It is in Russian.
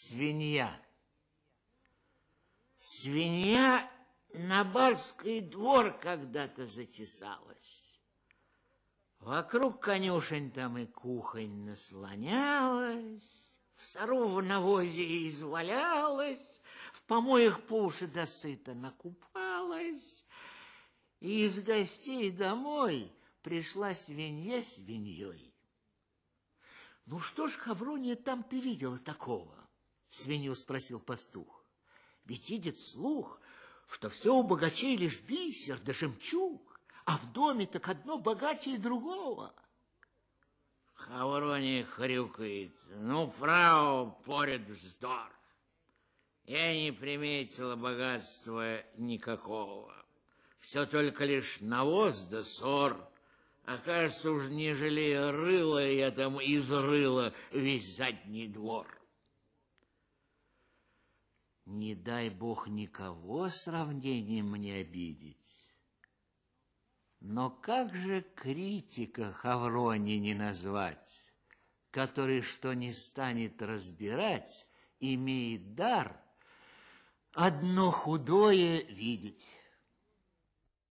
Свинья. Свинья на барский двор когда-то затесалась. Вокруг конюшень там и кухонь наслонялась, в сору в навозе извалялась, в помоях по уши досыта накупалась, и из гостей домой пришла свинья свиньей. Ну что ж, Хаврония, там ты видела такого? Свинью спросил пастух. Ведь идет слух, что все у богачей лишь бисер да жемчуг, а в доме так одно богаче другого. Хаврония хрюкает. Ну, фрау, поряд вздор. Я не приметила богатства никакого. Все только лишь навоз да ссор. А кажется, уж не жалея рыла, я там изрыла весь задний двор. Не дай бог никого сравнением мне обидеть. Но как же критика Хаврони не назвать, который, что не станет разбирать, имеет дар одно худое видеть.